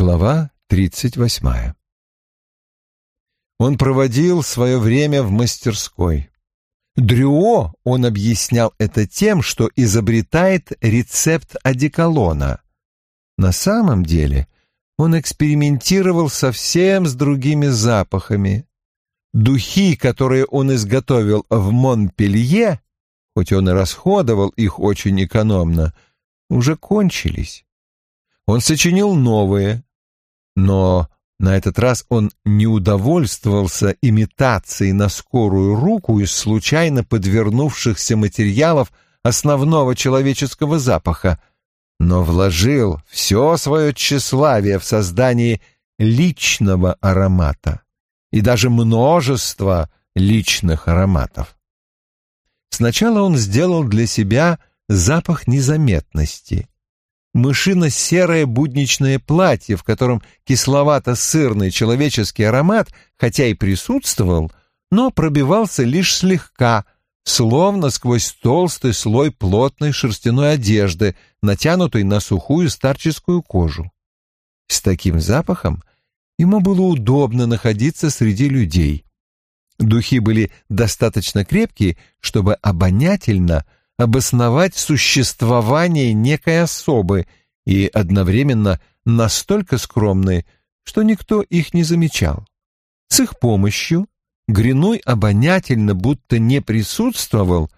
Глава тридцать восьмая. Он проводил свое время в мастерской. Дрюо он объяснял это тем, что изобретает рецепт одеколона. На самом деле он экспериментировал совсем с другими запахами. Духи, которые он изготовил в Монпелье, хоть он и расходовал их очень экономно, уже кончились. Он сочинил новые, но на этот раз он не удовольствовался имитацией на скорую руку из случайно подвернувшихся материалов основного человеческого запаха, но вложил все свое тщеславие в создание личного аромата и даже множество личных ароматов. Сначала он сделал для себя запах незаметности — мышино-серое будничное платье, в котором кисловато-сырный человеческий аромат, хотя и присутствовал, но пробивался лишь слегка, словно сквозь толстый слой плотной шерстяной одежды, натянутой на сухую старческую кожу. С таким запахом ему было удобно находиться среди людей. Духи были достаточно крепкие, чтобы обонятельно – обосновать существование некой особы и одновременно настолько скромные, что никто их не замечал. С их помощью Гриной обонятельно будто не присутствовал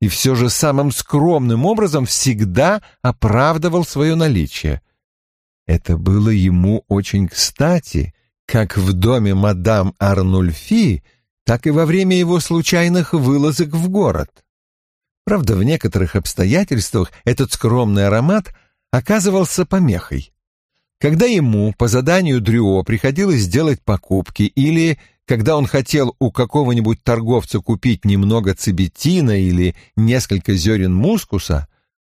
и все же самым скромным образом всегда оправдывал свое наличие. Это было ему очень кстати, как в доме мадам Арнульфи, так и во время его случайных вылазок в город. Правда, в некоторых обстоятельствах этот скромный аромат оказывался помехой. Когда ему по заданию Дрюо приходилось делать покупки или когда он хотел у какого-нибудь торговца купить немного цибетина или несколько зерен мускуса,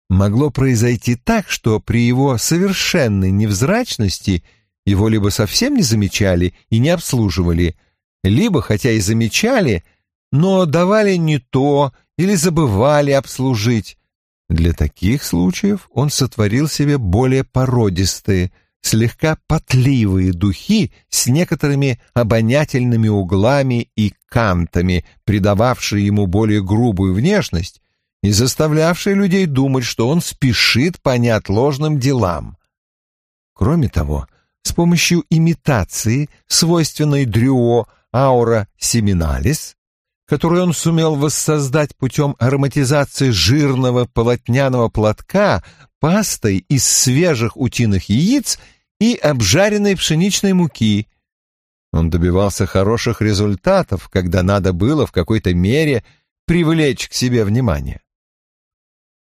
могло произойти так, что при его совершенной невзрачности его либо совсем не замечали и не обслуживали, либо, хотя и замечали, но давали не то или забывали обслужить. Для таких случаев он сотворил себе более породистые, слегка потливые духи с некоторыми обонятельными углами и кантами, придававшие ему более грубую внешность и заставлявшие людей думать, что он спешит по неотложным делам. Кроме того, с помощью имитации, свойственной дрюо аура семиналис, которую он сумел воссоздать путем ароматизации жирного полотняного платка пастой из свежих утиных яиц и обжаренной пшеничной муки. Он добивался хороших результатов, когда надо было в какой-то мере привлечь к себе внимание.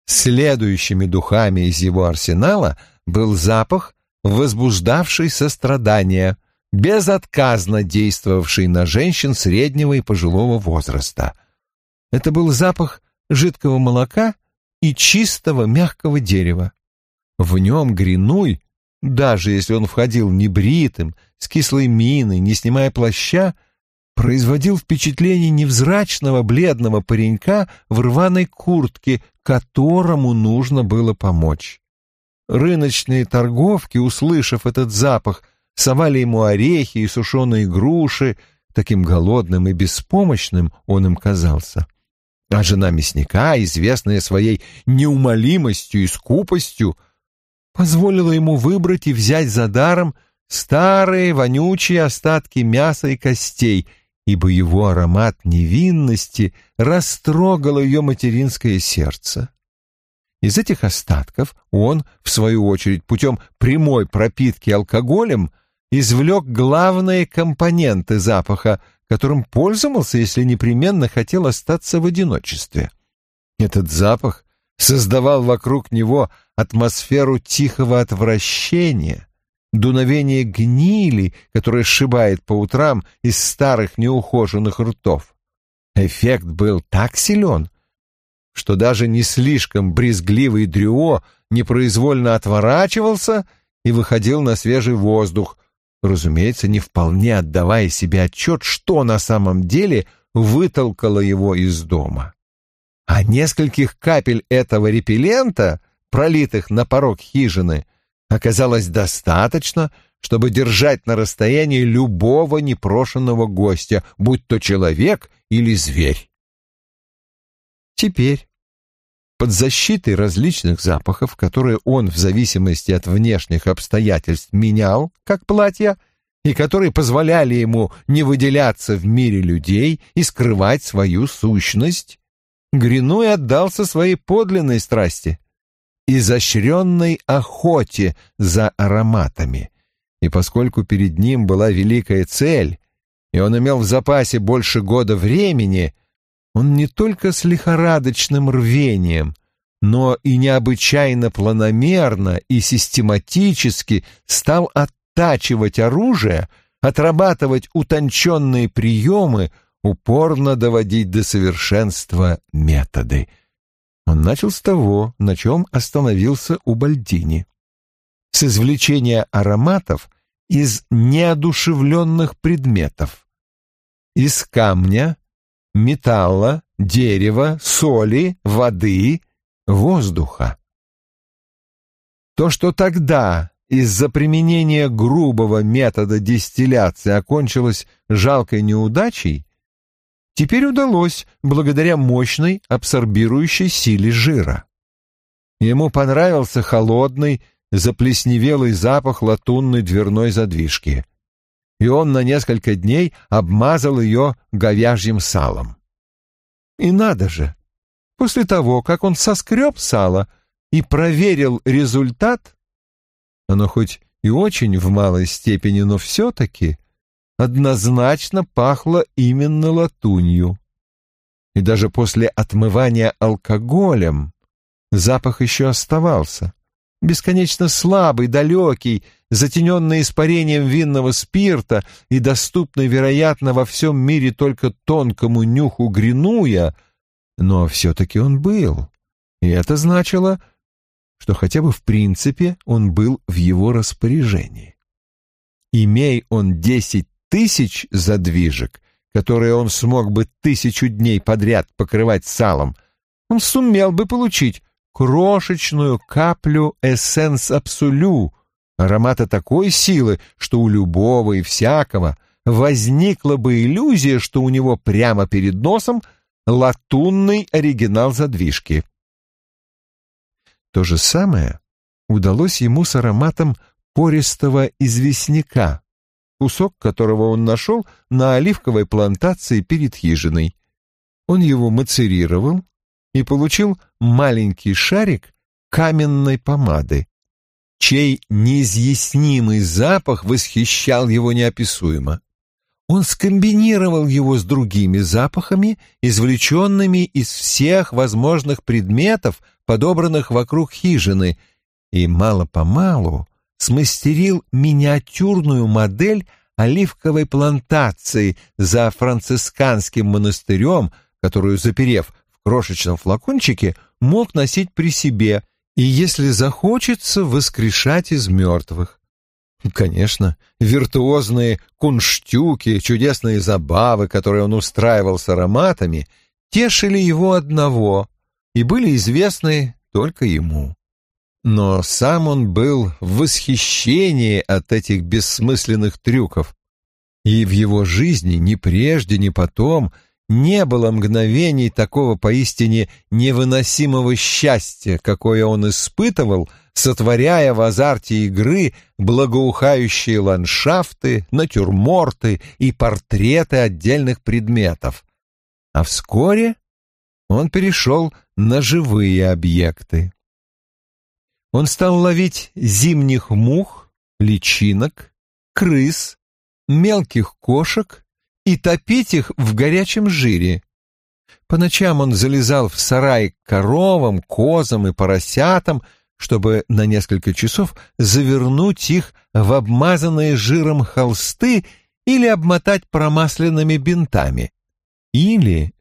Следующими духами из его арсенала был запах, возбуждавший сострадание, безотказно действовавший на женщин среднего и пожилого возраста. Это был запах жидкого молока и чистого мягкого дерева. В нем Гринуй, даже если он входил небритым, с кислой миной, не снимая плаща, производил впечатление невзрачного бледного паренька в рваной куртке, которому нужно было помочь. Рыночные торговки, услышав этот запах, совали ему орехи и сушеные груши, таким голодным и беспомощным он им казался. А жена мясника, известная своей неумолимостью и скупостью, позволила ему выбрать и взять за даром старые вонючие остатки мяса и костей, ибо его аромат невинности растрогал ее материнское сердце. Из этих остатков он, в свою очередь, путем прямой пропитки алкоголем – извлек главные компоненты запаха, которым пользовался, если непременно хотел остаться в одиночестве. Этот запах создавал вокруг него атмосферу тихого отвращения, дуновение гнили, которое сшибает по утрам из старых неухоженных ртов. Эффект был так силен, что даже не слишком брезгливый Дрюо непроизвольно отворачивался и выходил на свежий воздух, разумеется, не вполне отдавая себе отчет, что на самом деле вытолкало его из дома. А нескольких капель этого репеллента, пролитых на порог хижины, оказалось достаточно, чтобы держать на расстоянии любого непрошенного гостя, будь то человек или зверь. Теперь, под защитой различных запахов, которые он в зависимости от внешних обстоятельств менял, как платья, и которые позволяли ему не выделяться в мире людей и скрывать свою сущность, Гринуй отдался своей подлинной страсти — изощренной охоте за ароматами. И поскольку перед ним была великая цель, и он имел в запасе больше года времени, он не только с лихорадочным рвением, но и необычайно планомерно и систематически стал оттачивать оружие, отрабатывать утонченные приемы, упорно доводить до совершенства методы. Он начал с того, на чем остановился у Бальдини. С извлечения ароматов из неодушевленных предметов. Из камня, металла, дерева, соли, воды, воздуха. То, что тогда из-за применения грубого метода дистилляции окончилось жалкой неудачей, теперь удалось благодаря мощной абсорбирующей силе жира. Ему понравился холодный, заплесневелый запах латунной дверной задвижки, и он на несколько дней обмазал ее говяжьим салом. И надо же, после того, как он соскреб сало и проверил результат, оно хоть и очень в малой степени, но все-таки однозначно пахло именно латунью. И даже после отмывания алкоголем запах еще оставался, бесконечно слабый, далекий, затененный испарением винного спирта и доступный, вероятно, во всем мире только тонкому нюху гринуя, но все-таки он был. И это значило, что хотя бы в принципе он был в его распоряжении. Имей он десять тысяч задвижек, которые он смог бы тысячу дней подряд покрывать салом, он сумел бы получить крошечную каплю эссенс абсолю, аромата такой силы, что у любого и всякого возникла бы иллюзия, что у него прямо перед носом латунный оригинал задвижки. То же самое удалось ему с ароматом пористого известняка, кусок которого он нашел на оливковой плантации перед хижиной. Он его мацерировал и получил маленький шарик каменной помады, чей неизъяснимый запах восхищал его неописуемо. Он скомбинировал его с другими запахами, извлеченными из всех возможных предметов, подобранных вокруг хижины, и мало-помалу смастерил миниатюрную модель оливковой плантации за францисканским монастырем, которую, заперев крошечном флакончике, мог носить при себе и, если захочется, воскрешать из мертвых. Конечно, виртуозные кунштюки, чудесные забавы, которые он устраивал с ароматами, тешили его одного и были известны только ему. Но сам он был в восхищении от этих бессмысленных трюков, и в его жизни ни прежде, ни потом не было мгновений такого поистине невыносимого счастья, какое он испытывал, сотворяя в азарте игры благоухающие ландшафты, натюрморты и портреты отдельных предметов. А вскоре он перешел на живые объекты. Он стал ловить зимних мух, личинок, крыс, мелких кошек и топить их в горячем жире. По ночам он залезал в сарай к коровам, козам и поросятам, чтобы на несколько часов завернуть их в обмазанные жиром холсты или обмотать промасленными бинтами. Или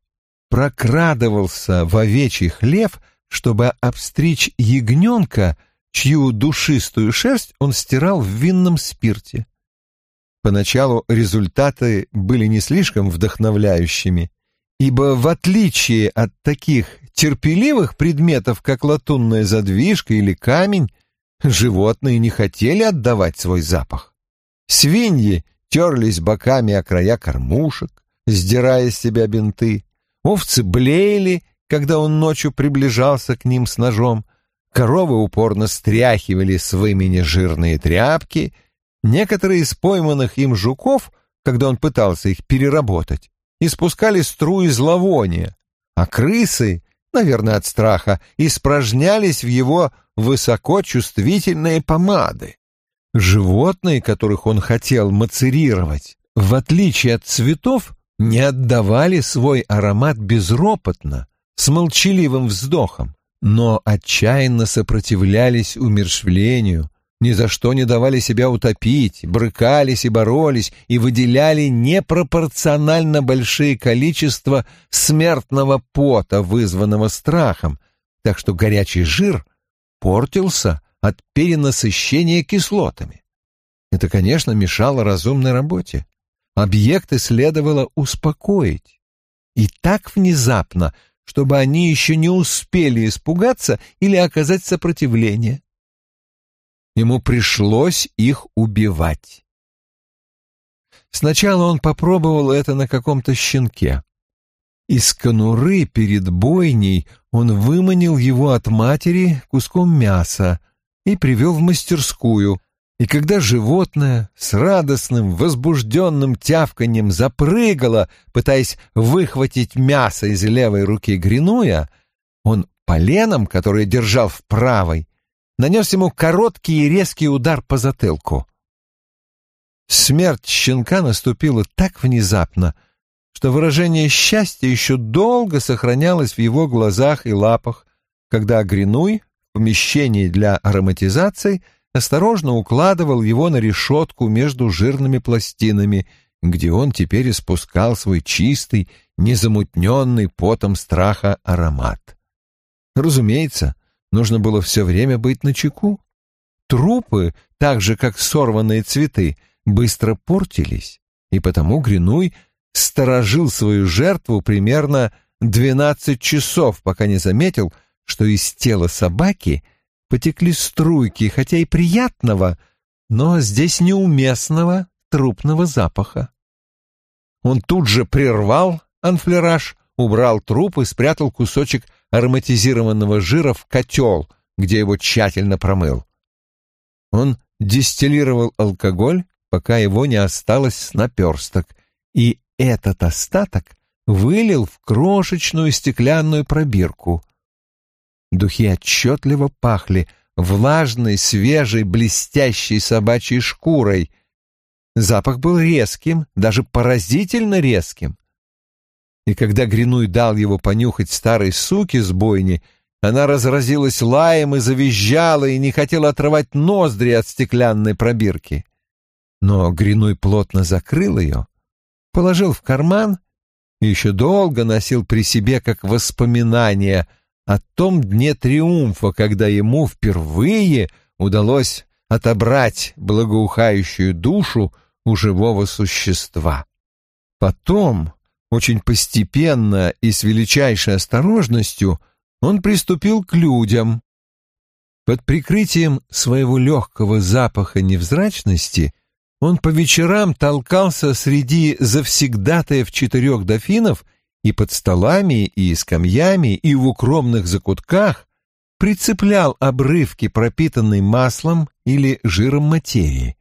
прокрадывался в овечий хлев — чтобы обстричь ягненка, чью душистую шерсть он стирал в винном спирте. Поначалу результаты были не слишком вдохновляющими, ибо в отличие от таких терпеливых предметов, как латунная задвижка или камень, животные не хотели отдавать свой запах. Свиньи терлись боками о края кормушек, сдирая с себя бинты. Овцы блеяли, когда он ночью приближался к ним с ножом. Коровы упорно стряхивали с вымени жирные тряпки. Некоторые из пойманных им жуков, когда он пытался их переработать, испускали струи зловония, а крысы, наверное, от страха, испражнялись в его высокочувствительные помады. Животные, которых он хотел мацерировать, в отличие от цветов, не отдавали свой аромат безропотно, с молчаливым вздохом, но отчаянно сопротивлялись умершвлению, ни за что не давали себя утопить, брыкались и боролись и выделяли непропорционально большие количества смертного пота, вызванного страхом, так что горячий жир портился от перенасыщения кислотами. Это, конечно, мешало разумной работе. Объекты следовало успокоить. И так внезапно, чтобы они еще не успели испугаться или оказать сопротивление. Ему пришлось их убивать. Сначала он попробовал это на каком-то щенке. Из конуры перед бойней он выманил его от матери куском мяса и привел в мастерскую, и когда животное с радостным, возбужденным тявканьем запрыгало, пытаясь выхватить мясо из левой руки Гринуя, он поленом, которое держал в правой, нанес ему короткий и резкий удар по затылку. Смерть щенка наступила так внезапно, что выражение счастья еще долго сохранялось в его глазах и лапах, когда Гринуй в помещении для ароматизации осторожно укладывал его на решетку между жирными пластинами, где он теперь испускал свой чистый, незамутненный потом страха аромат. Разумеется, нужно было все время быть начеку. Трупы, так же как сорванные цветы, быстро портились, и потому Гринуй сторожил свою жертву примерно двенадцать часов, пока не заметил, что из тела собаки потекли струйки, хотя и приятного, но здесь неуместного трупного запаха. Он тут же прервал анфлераж, убрал труп и спрятал кусочек ароматизированного жира в котел, где его тщательно промыл. Он дистиллировал алкоголь, пока его не осталось наперсток, и этот остаток вылил в крошечную стеклянную пробирку. Духи отчетливо пахли влажной, свежей, блестящей собачьей шкурой. Запах был резким, даже поразительно резким и когда Гринуй дал его понюхать старой суки с бойни, она разразилась лаем и завизжала, и не хотела отрывать ноздри от стеклянной пробирки. Но Гринуй плотно закрыл ее, положил в карман и еще долго носил при себе как воспоминание о том дне триумфа, когда ему впервые удалось отобрать благоухающую душу у живого существа. Потом, очень постепенно и с величайшей осторожностью он приступил к людям. Под прикрытием своего легкого запаха невзрачности он по вечерам толкался среди завсегдатаев четырех дофинов и под столами, и скамьями, и в укромных закутках прицеплял обрывки, пропитанной маслом или жиром материи.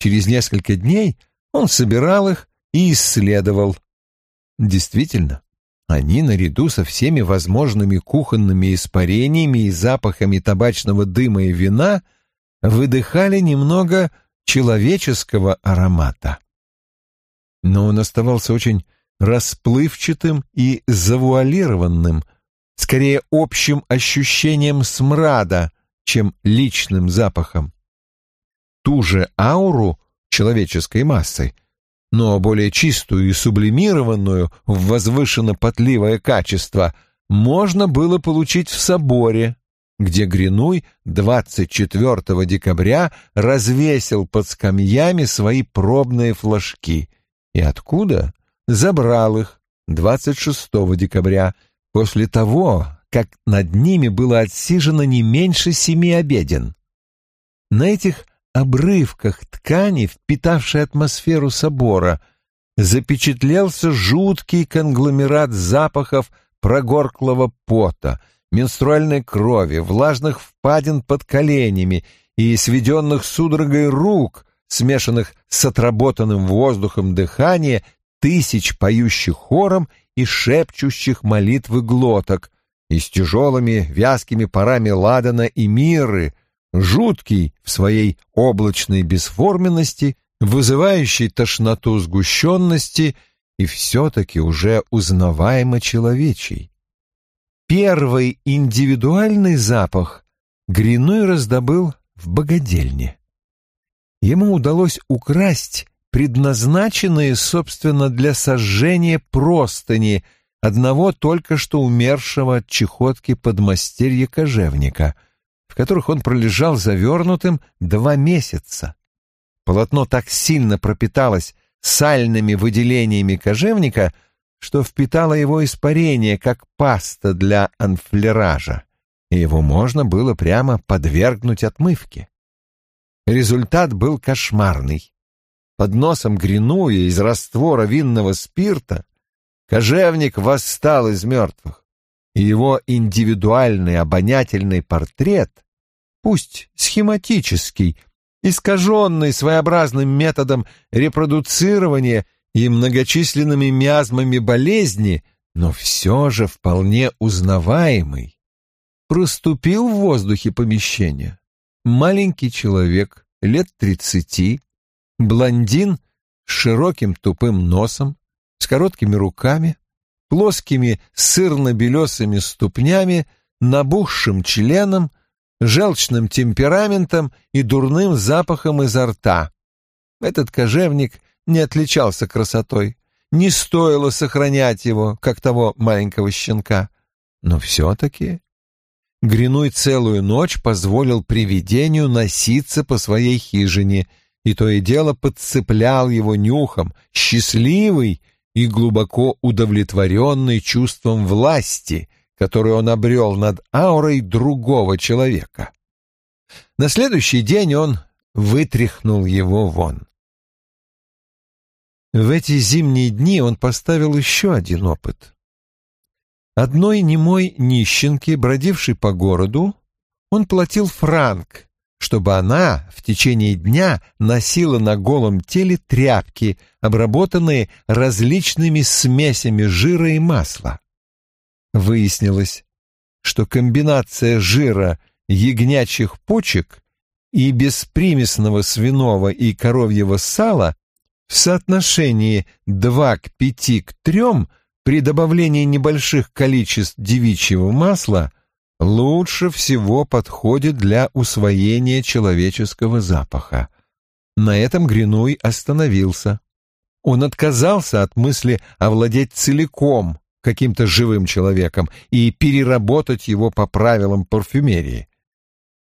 Через несколько дней он собирал их и исследовал, Действительно, они наряду со всеми возможными кухонными испарениями и запахами табачного дыма и вина выдыхали немного человеческого аромата. Но он оставался очень расплывчатым и завуалированным, скорее общим ощущением смрада, чем личным запахом. Ту же ауру человеческой массы но более чистую и сублимированную в возвышенно-потливое качество можно было получить в соборе, где Гринуй 24 декабря развесил под скамьями свои пробные флажки, и откуда забрал их 26 декабря, после того, как над ними было отсижено не меньше семи обеден. На этих обрывках ткани, впитавшей атмосферу собора, запечатлелся жуткий конгломерат запахов прогорклого пота, менструальной крови, влажных впадин под коленями и сведенных судорогой рук, смешанных с отработанным воздухом дыхания тысяч поющих хором и шепчущих молитвы глоток, и с тяжелыми вязкими парами ладана и миры, жуткий в своей облачной бесформенности, вызывающий тошноту сгущенности и все-таки уже узнаваемо человечий. Первый индивидуальный запах Гриной раздобыл в богадельне. Ему удалось украсть предназначенные, собственно, для сожжения простыни одного только что умершего от чехотки подмастерья кожевника, в которых он пролежал завернутым два месяца. Полотно так сильно пропиталось сальными выделениями кожевника, что впитало его испарение, как паста для анфлеража, и его можно было прямо подвергнуть отмывке. Результат был кошмарный. Под носом гринуя из раствора винного спирта кожевник восстал из мертвых, и его индивидуальный обонятельный портрет, пусть схематический, искаженный своеобразным методом репродуцирования и многочисленными миазмами болезни, но все же вполне узнаваемый, проступил в воздухе помещения. Маленький человек, лет тридцати, блондин с широким тупым носом, с короткими руками, плоскими сырно-белесыми ступнями, набухшим членом, желчным темпераментом и дурным запахом изо рта. Этот кожевник не отличался красотой. Не стоило сохранять его, как того маленького щенка. Но все-таки Гринуй целую ночь позволил привидению носиться по своей хижине, и то и дело подцеплял его нюхом, счастливый и глубоко удовлетворенный чувством власти, которую он обрел над аурой другого человека. На следующий день он вытряхнул его вон. В эти зимние дни он поставил еще один опыт. Одной немой нищенке, бродившей по городу, он платил франк, чтобы она в течение дня носила на голом теле тряпки, обработанные различными смесями жира и масла. Выяснилось, что комбинация жира ягнячьих почек и беспримесного свиного и коровьего сала в соотношении 2 к 5 к 3 при добавлении небольших количеств девичьего масла лучше всего подходит для усвоения человеческого запаха. На этом Гринуй остановился. Он отказался от мысли овладеть целиком каким-то живым человеком и переработать его по правилам парфюмерии.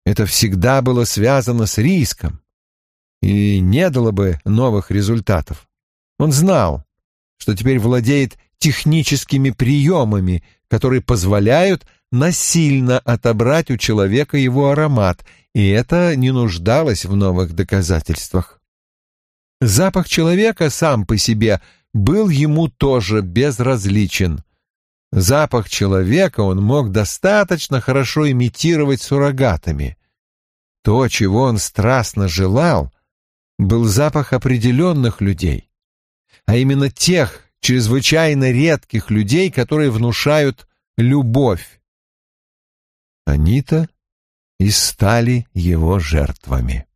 Это всегда было связано с риском и не дало бы новых результатов. Он знал, что теперь владеет техническими приемами, которые позволяют насильно отобрать у человека его аромат, и это не нуждалось в новых доказательствах. Запах человека сам по себе был ему тоже безразличен. Запах человека он мог достаточно хорошо имитировать суррогатами. То, чего он страстно желал, был запах определенных людей, а именно тех, чрезвычайно редких людей, которые внушают любовь. Они-то и стали его жертвами.